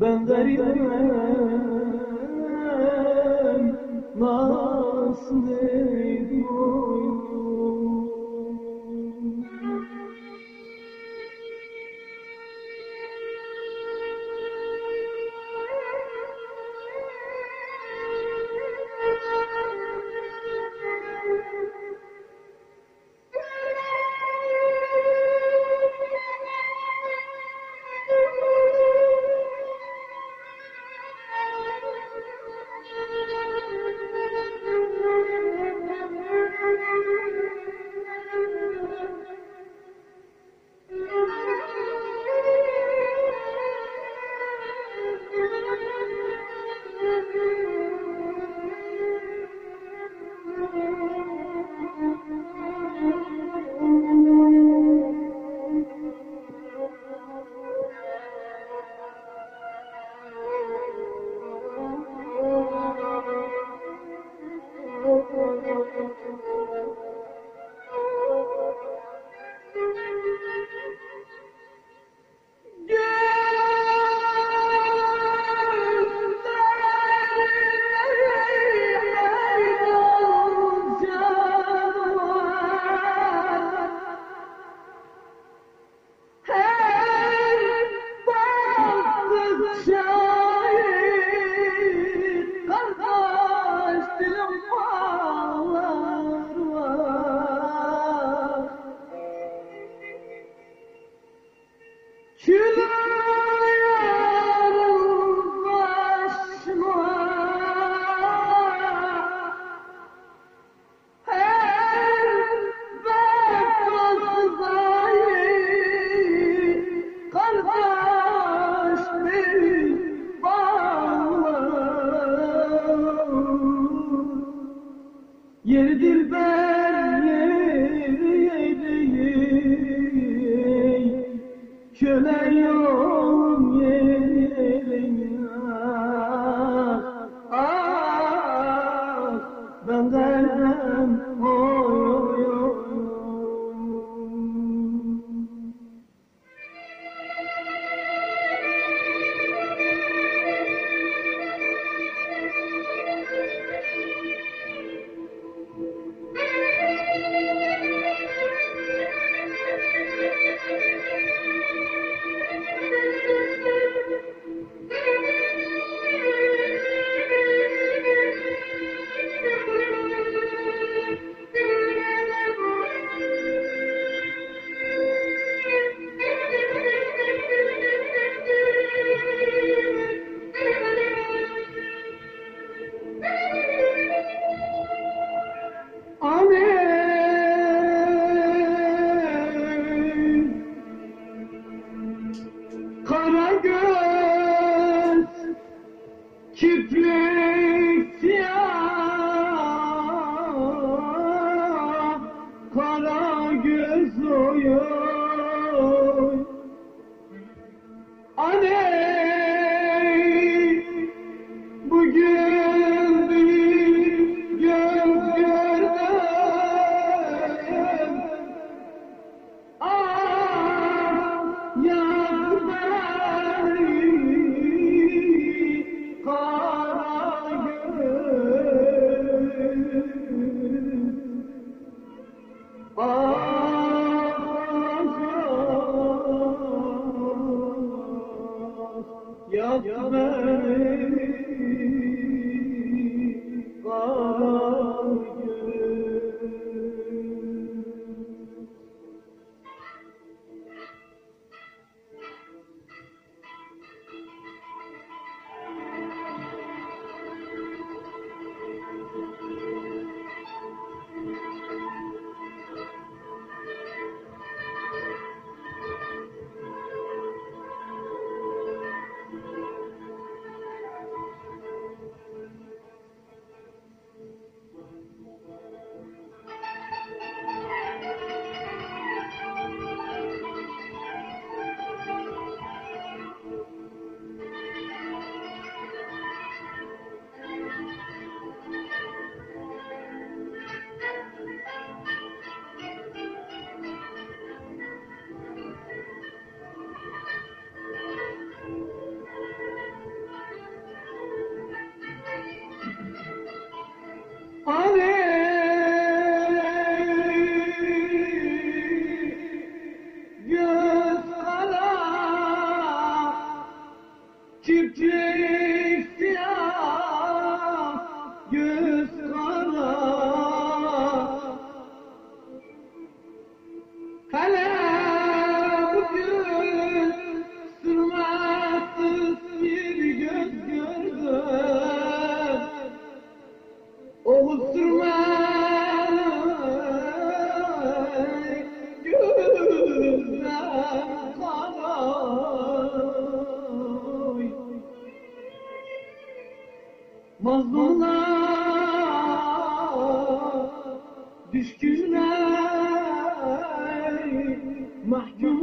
Ben garibim Köle Mazlumlar, düşkünler, mahkumlar